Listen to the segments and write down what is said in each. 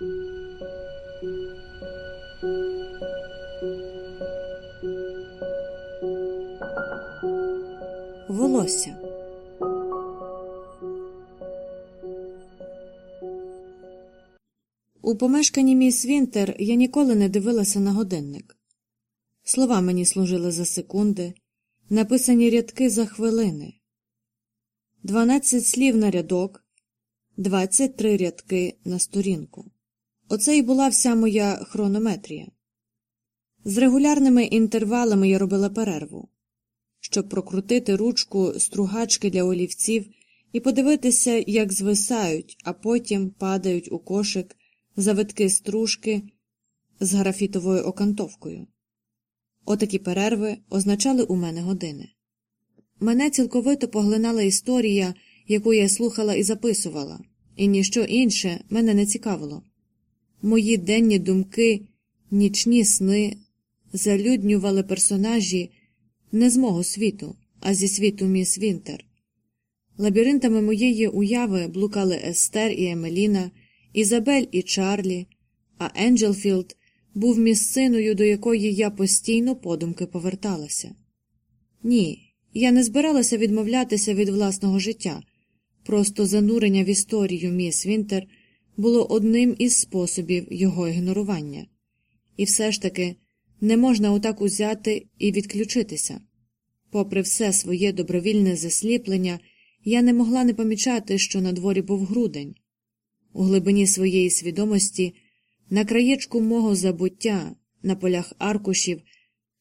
Волосся У помешканні міс Вінтер я ніколи не дивилася на годинник. Слова мені служили за секунди, написані рядки за хвилини. Дванадцять слів на рядок, двадцять три рядки на сторінку. Оце і була вся моя хронометрія. З регулярними інтервалами я робила перерву, щоб прокрутити ручку стругачки для олівців і подивитися, як звисають, а потім падають у кошик завитки стружки з графітовою окантовкою. Отакі перерви означали у мене години. Мене цілковито поглинала історія, яку я слухала і записувала, і ніщо інше мене не цікавило. Мої денні думки, нічні сни залюднювали персонажі не з мого світу, а зі світу міс Вінтер. Лабіринтами моєї уяви блукали Естер і Емеліна, Ізабель і Чарлі, а Енджелфілд був місциною, до якої я постійно подумки поверталася. Ні, я не збиралася відмовлятися від власного життя, просто занурення в історію міс Вінтер було одним із способів його ігнорування, і все ж таки не можна отак узяти і відключитися. Попри все своє добровільне засліплення, я не могла не помічати, що на дворі був грудень. У глибині своєї свідомості, на краєчку мого забуття, на полях аркушів,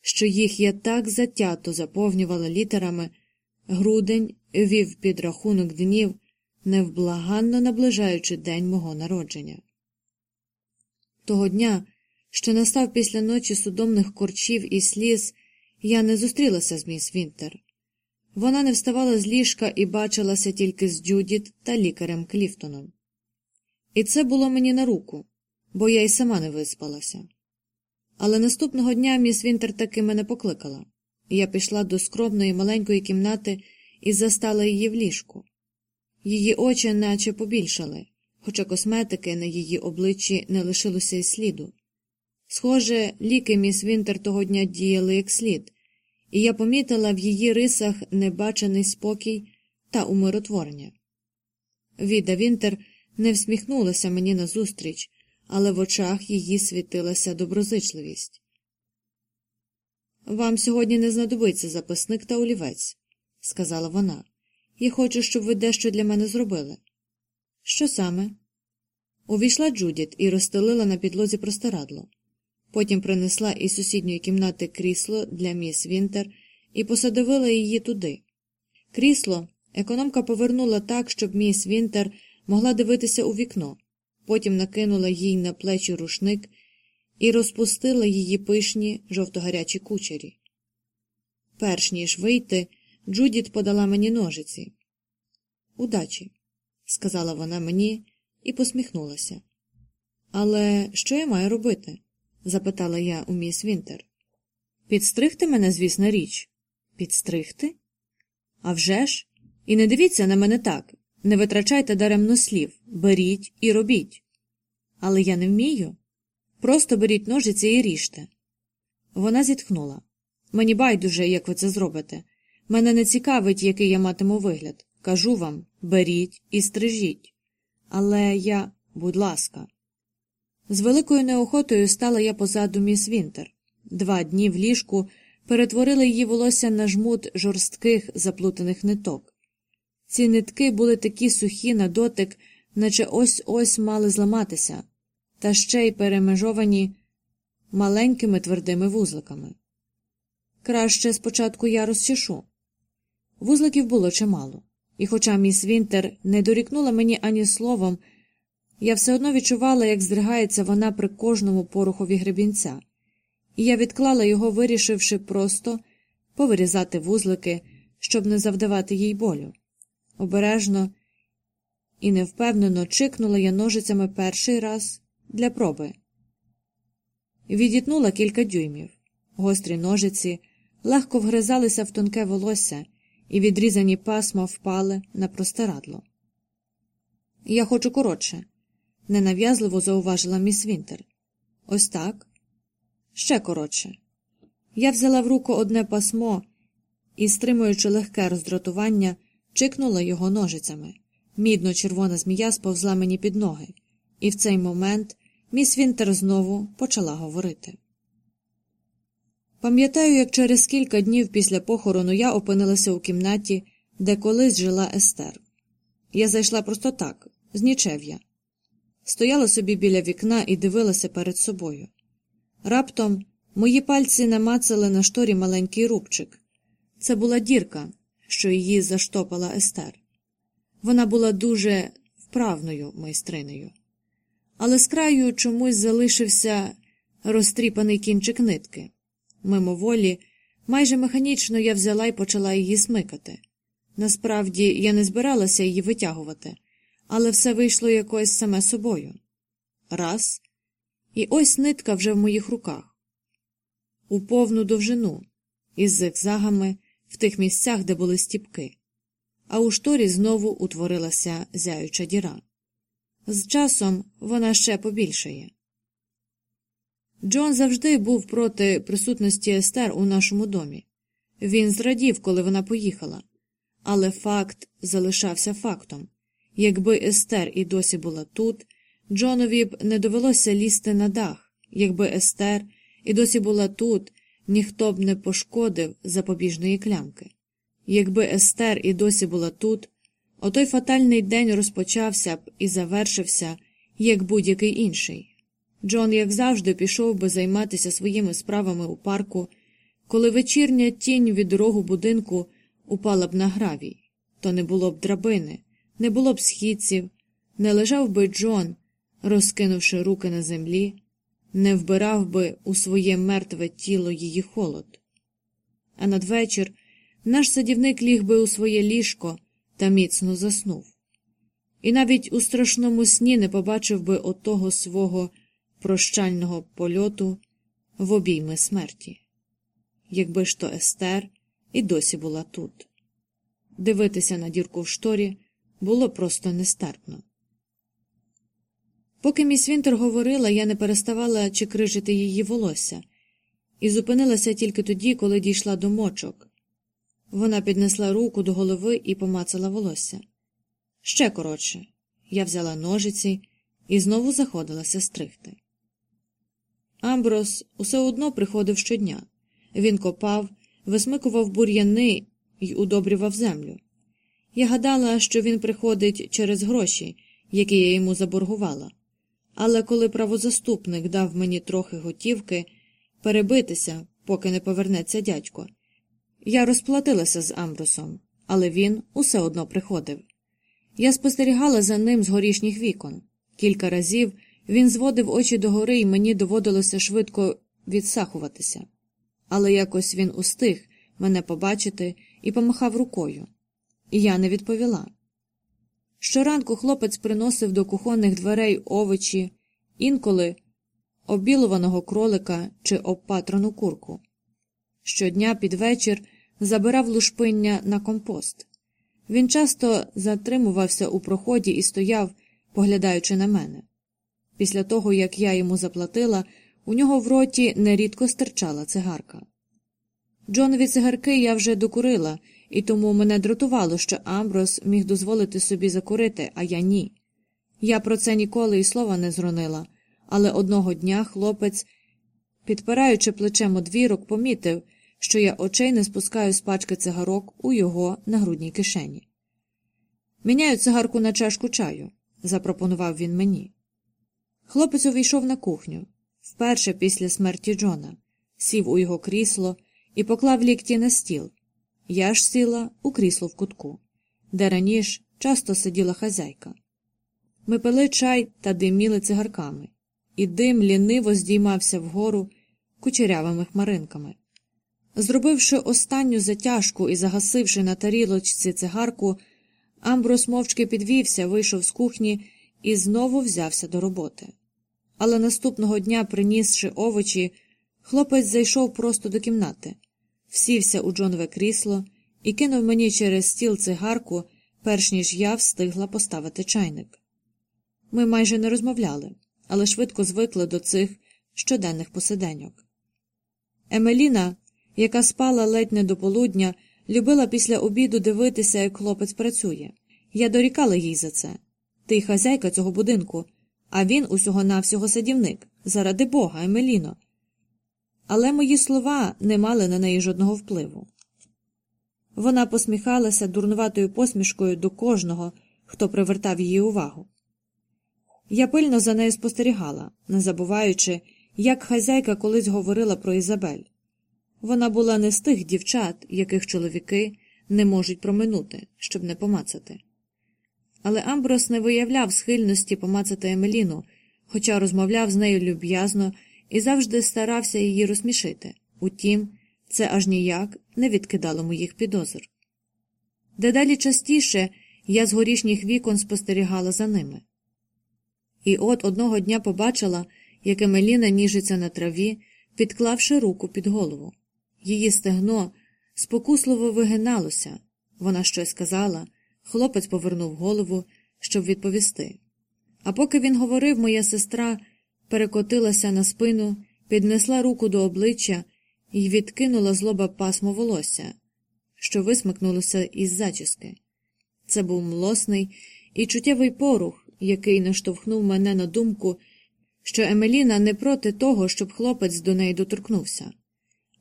що їх я так затято заповнювала літерами, грудень вів підрахунок днів, невблаганно наближаючи день мого народження. Того дня, що настав після ночі судомних корчів і сліз, я не зустрілася з міс Вінтер. Вона не вставала з ліжка і бачилася тільки з Джудіт та лікарем Кліфтоном. І це було мені на руку, бо я й сама не виспалася. Але наступного дня міс Вінтер таки мене покликала, я пішла до скромної маленької кімнати і застала її в ліжку. Її очі наче побільшали, хоча косметики на її обличчі не лишилося й сліду. Схоже, ліки міс Вінтер того дня діяли як слід, і я помітила в її рисах небачений спокій та умиротворення. Віда Вінтер не всміхнулася мені назустріч, але в очах її світилася доброзичливість. Вам сьогодні не знадобиться записник та олівець, сказала вона. Я хочу, щоб ви дещо для мене зробили. Що саме? Увійшла Джудіт і розстелила на підлозі простирадло. Потім принесла із сусідньої кімнати крісло для міс Вінтер і посадовила її туди. Крісло економка повернула так, щоб міс Вінтер могла дивитися у вікно, потім накинула їй на плечі рушник і розпустила її пишні жовтогарячі кучері. Перш ніж вийти, Джудіт подала мені ножиці. Удачі, сказала вона мені і посміхнулася. Але що я маю робити? запитала я у міс Вінтер. Підстригти мене, звісна річ. Підстригти? «А вже ж! І не дивіться на мене так. Не витрачайте даремно слів, беріть і робіть. Але я не вмію. Просто беріть ножиці і ріжте. Вона зітхнула. Мені байдуже, як ви це зробите. Мене не цікавить, який я матиму вигляд. Кажу вам беріть і стрижіть. Але я, будь ласка. З великою неохотою стала я позаду міс Вінтер. Два дні в ліжку перетворили її волосся на жмут жорстких заплутаних ниток. Ці нитки були такі сухі на дотик, наче ось ось мали зламатися, та ще й перемежовані маленькими твердими вузликами. Краще спочатку я розчешу. Вузликів було чимало, і, хоча міс Вінтер не дорікнула мені ані словом, я все одно відчувала, як здригається вона при кожному порухові гребінця, і я відклала його, вирішивши просто повирізати вузлики, щоб не завдавати їй болю. Обережно і невпевнено чикнула я ножицями перший раз для проби. Відітнула кілька дюймів. Гострі ножиці легко вгризалися в тонке волосся, і відрізані пасма впали на простирадло. Я хочу коротше. ненав'язливо зауважила міс Вінтер. Ось так. Ще коротше. Я взяла в руку одне пасмо і, стримуючи легке роздратування, чикнула його ножицями. Мідно червона змія сповзла мені під ноги, і в цей момент міс Вінтер знову почала говорити. Пам'ятаю, як через кілька днів після похорону я опинилася у кімнаті, де колись жила Естер. Я зайшла просто так, з нічев'я. Стояла собі біля вікна і дивилася перед собою. Раптом мої пальці намацали на шторі маленький рубчик. Це була дірка, що її заштопала Естер. Вона була дуже вправною майстринею. Але з краю чомусь залишився розтріпаний кінчик нитки. Мимоволі, майже механічно я взяла і почала її смикати. Насправді я не збиралася її витягувати, але все вийшло якось саме собою. Раз, і ось нитка вже в моїх руках, у повну довжину, із зигзагами в тих місцях, де були стіпки, а у шторі знову утворилася зяюча діра. З часом вона ще побільшає. Джон завжди був проти присутності Естер у нашому домі. Він зрадів, коли вона поїхала. Але факт залишався фактом якби Естер і досі була тут, Джонові б не довелося лізти на дах, якби Естер і досі була тут, ніхто б не пошкодив запобіжної клямки. Якби Естер і досі була тут, отой фатальний день розпочався б і завершився, як будь-який інший. Джон, як завжди, пішов би займатися своїми справами у парку, коли вечірня тінь від рогу будинку упала б на гравій, то не було б драбини, не було б східців, не лежав би Джон, розкинувши руки на землі, не вбирав би у своє мертве тіло її холод. А надвечір наш садівник ліг би у своє ліжко та міцно заснув. І навіть у страшному сні не побачив би отого свого прощального польоту в обійми смерті, якби ж то Естер і досі була тут. Дивитися на дірку в шторі було просто нестерпно. Поки міс Вінтер говорила, я не переставала чекрижити її волосся, і зупинилася тільки тоді, коли дійшла до мочок. Вона піднесла руку до голови і помацала волосся. Ще коротше, я взяла ножиці і знову заходилася стригти. Амброс усе одно приходив щодня. Він копав, висмикував бур'яни й удобрював землю. Я гадала, що він приходить через гроші, які я йому заборгувала. Але коли правозаступник дав мені трохи готівки перебитися, поки не повернеться дядько, я розплатилася з Амбросом, але він усе одно приходив. Я спостерігала за ним з горішніх вікон. Кілька разів він зводив очі догори, і мені доводилося швидко відсахуватися. Але якось він устиг мене побачити і помахав рукою. І я не відповіла. Щоранку хлопець приносив до кухонних дверей овочі, інколи обілуваного кролика чи обпатрану курку. Щодня під вечір забирав лушпиння на компост. Він часто затримувався у проході і стояв, поглядаючи на мене. Після того, як я йому заплатила, у нього в роті нерідко стирчала цигарка. Джонові цигарки я вже докурила, і тому мене дратувало, що Амброс міг дозволити собі закурити, а я ні. Я про це ніколи і слова не зронила, але одного дня хлопець, підпираючи плечем одвірок, помітив, що я очей не спускаю з пачки цигарок у його нагрудній кишені. Міняю цигарку на чашку чаю, запропонував він мені. Хлопець увійшов на кухню вперше після смерті Джона, сів у його крісло і поклав лікті на стіл. Я ж сіла у крісло в кутку, де раніше часто сиділа хазяйка. Ми пили чай та диміли цигарками, і дим ліниво здіймався вгору кучерявими хмаринками. Зробивши останню затяжку і загасивши на тарілочці цигарку, Амброс мовчки підвівся, вийшов з кухні і знову взявся до роботи. Але наступного дня, принісши овочі, хлопець зайшов просто до кімнати, всівся у Джонове крісло і кинув мені через стіл цигарку, перш ніж я встигла поставити чайник. Ми майже не розмовляли, але швидко звикли до цих щоденних посиденьок. Емеліна, яка спала ледь не до полудня, любила після обіду дивитися, як хлопець працює. Я дорікала їй за це. Ти хазяйка цього будинку, а він усього навсього садівник. Заради бога, Емеліно. Але мої слова не мали на неї жодного впливу. Вона посміхалася дурнуватою посмішкою до кожного, хто привертав її увагу. Я пильно за нею спостерігала, не забуваючи, як хазяйка колись говорила про Ізабель. Вона була не з тих дівчат, яких чоловіки не можуть проминути, щоб не помацати. Але Амброс не виявляв схильності помацати Емеліну, хоча розмовляв з нею люб'язно і завжди старався її розсмішити. Утім, це аж ніяк не відкидало моїх підозр. Дедалі частіше я з горішніх вікон спостерігала за ними. І от одного дня побачила, як Емеліна ніжиться на траві, підклавши руку під голову. Її стегно спокусливо вигиналося. Вона щось сказала, хлопець повернув голову, щоб відповісти. А поки він говорив, моя сестра перекотилася на спину, піднесла руку до обличчя і відкинула з лоба пасмо волосся, що висмикнулося із зачіски. Це був млосний і чуттєвий порух, який наштовхнув мене на думку, що Емеліна не проти того, щоб хлопець до неї доторкнувся.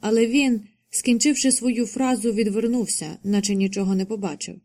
Але він, скінчивши свою фразу, відвернувся, наче нічого не побачив,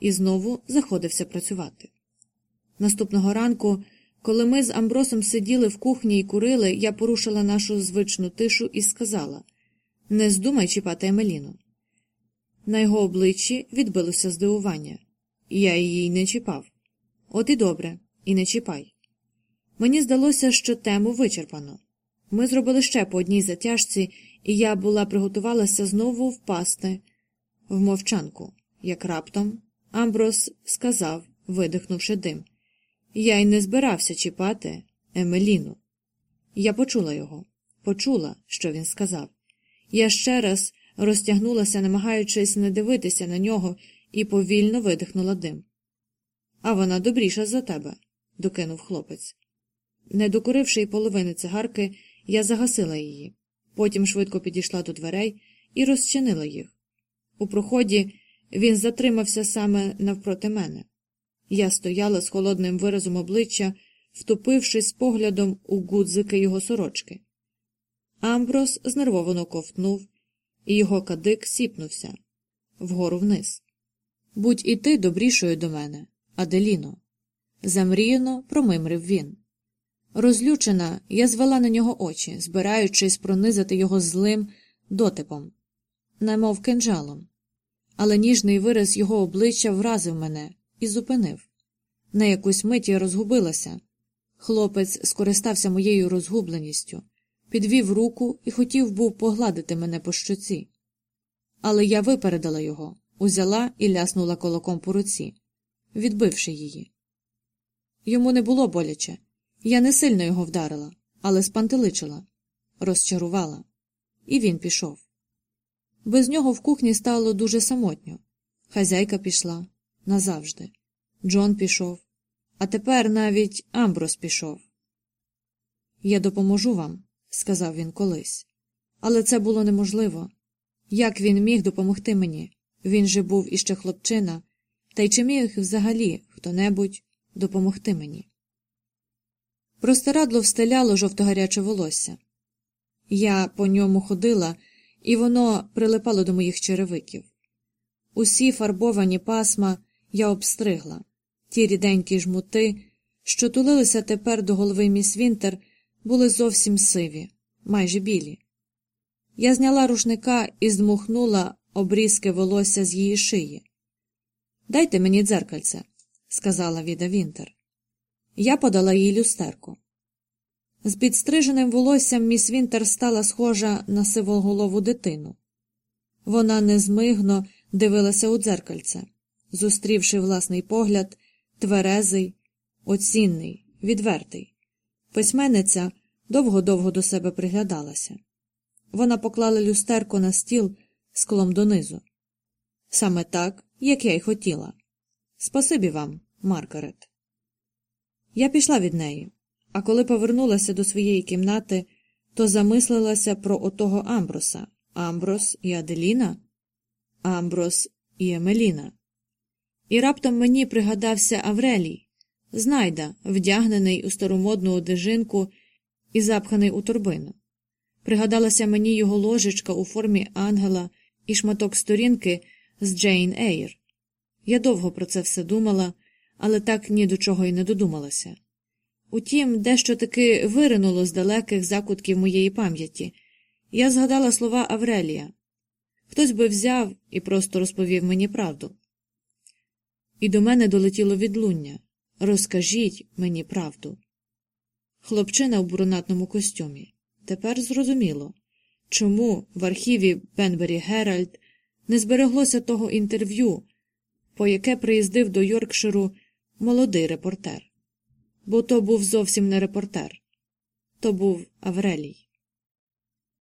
і знову заходився працювати. Наступного ранку, коли ми з Амбросом сиділи в кухні і курили, я порушила нашу звичну тишу і сказала Не здумай чіпати Емеліну. На його обличчі відбилося здивування. Я її не чіпав. От і добре, і не чіпай. Мені здалося, що тему вичерпано. Ми зробили ще по одній затяжці, і я була приготувалася знову впасти в мовчанку, як раптом Амброс сказав, видихнувши дим. Я й не збирався чіпати Емеліну. Я почула його, почула, що він сказав. Я ще раз розтягнулася, намагаючись не дивитися на нього, і повільно видихнула дим. А вона добріша за тебе, докинув хлопець. Не докуривши й половини цигарки, я загасила її, потім швидко підійшла до дверей і розчинила їх. У проході він затримався саме навпроти мене. Я стояла з холодним виразом обличчя, втупившись поглядом у гудзики його сорочки. Амброс знервовано ковтнув, і його кадик сіпнувся вгору вниз. Будь і ти добрішою до мене, Аделіно. Замріяно промимрив він. Розлючена, я звела на нього очі, збираючись пронизати його злим дотипом, немов кинджалом. Але ніжний вираз його обличчя вразив мене і зупинив. На якусь мить я розгубилася. Хлопець скористався моєю розгубленістю, підвів руку і хотів був погладити мене по щоці. Але я випередила його, узяла і ляснула колоком по руці, відбивши її. Йому не було боляче. Я не сильно його вдарила, але спантеличила, розчарувала, і він пішов. Без нього в кухні стало дуже самотньо. Хазяйка пішла назавжди. Джон пішов, а тепер навіть Амброс пішов. Я допоможу вам, сказав він колись. Але це було неможливо. Як він міг допомогти мені? Він же був іще хлопчина, та й чи міг взагалі хто небудь допомогти мені? Простирадло встеляло жовто-гаряче волосся. Я по ньому ходила, і воно прилипало до моїх черевиків. Усі фарбовані пасма я обстригла, ті ріденькі жмути, що тулилися тепер до голови міс Вінтер, були зовсім сиві, майже білі. Я зняла рушника і здмухнула обрізки волосся з її шиї. Дайте мені дзеркальце, сказала Віда Вінтер. Я подала їй люстерку. З підстриженим волоссям міс Вінтер стала схожа на сивоголову дитину. Вона незмигно дивилася у дзеркальце, зустрівши власний погляд, тверезий, оцінний, відвертий. Письменниця довго-довго до себе приглядалася. Вона поклала люстерку на стіл склом донизу. Саме так, як я й хотіла. Спасибі вам, Маргарет. Я пішла від неї, а коли повернулася до своєї кімнати, то замислилася про отого Амброса Амброс і Аделіна, Амброс і Емеліна. І раптом мені пригадався Аврелій, знайда, вдягнений у старомодну одежинку і запханий у торбину. Пригадалася мені його ложечка у формі ангела і шматок сторінки з Джейн Ейр. Я довго про це все думала, але так ні до чого й не додумалася. Утім, дещо таки виринуло з далеких закутків моєї пам'яті. Я згадала слова Аврелія хтось би взяв і просто розповів мені правду. І до мене долетіло відлуння Розкажіть мені правду. Хлопчина в брунатному костюмі. Тепер зрозуміло, чому в архіві Бенбері Геральд не збереглося того інтерв'ю, по яке приїздив до Йоркширу молодий репортер. Бо то був зовсім не репортер, то був Аврелій.